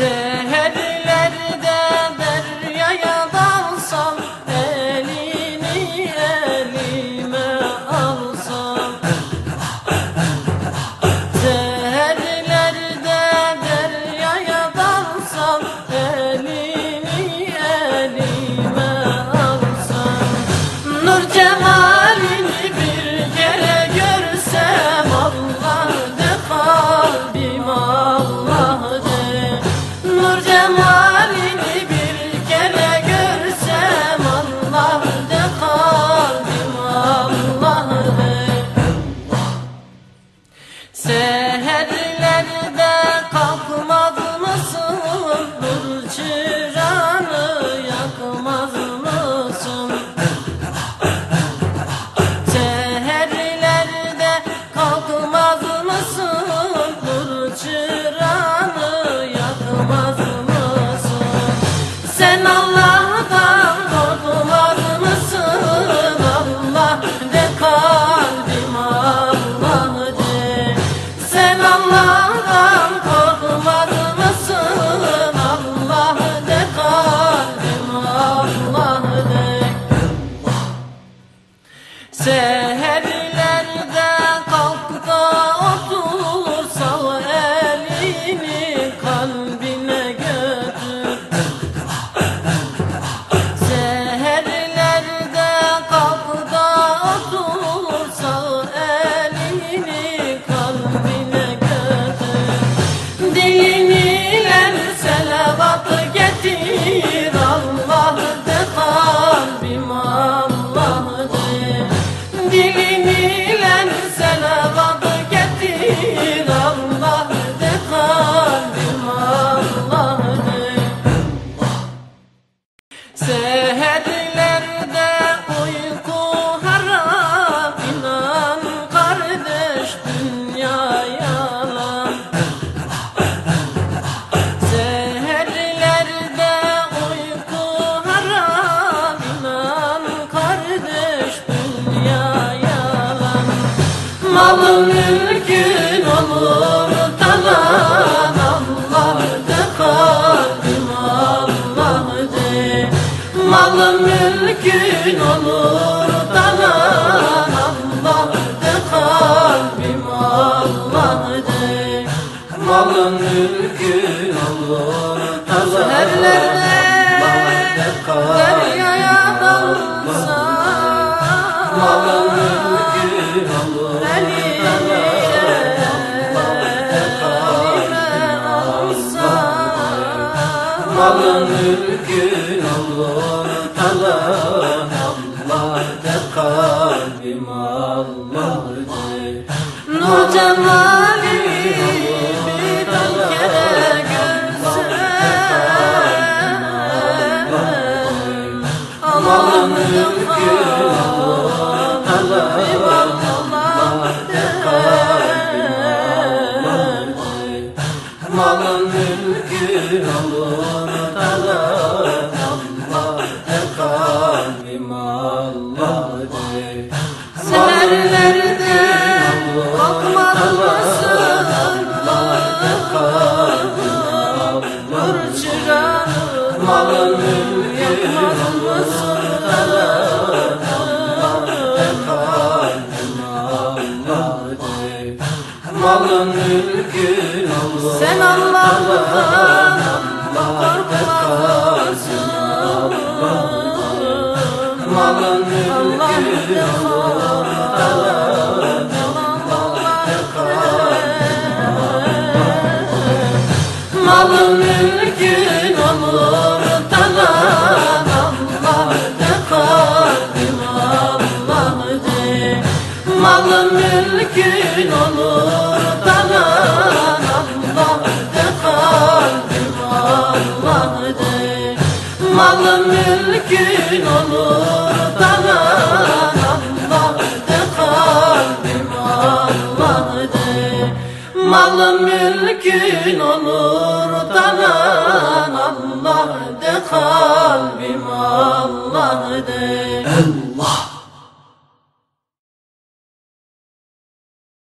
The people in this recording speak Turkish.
Yeah. Allah'tan mısın? Allah de kalbim Allah Seherlerde Malın mülkün olur talan Allah de kalbim Allah de Malın mülkün olur talan Allah de kalbim Allah de Malın mülkün olur talan Seherlerde deryaya dalsa Malın Malın mülkün olur talan Malın mülkün olur Sen korkmaz mısın? Malın Allah mülkün de Malın mülkün olur talan Allah de kalbim Allah de Malın mülkün olur Malın mülkün olur talan Allah de kalbim Allah de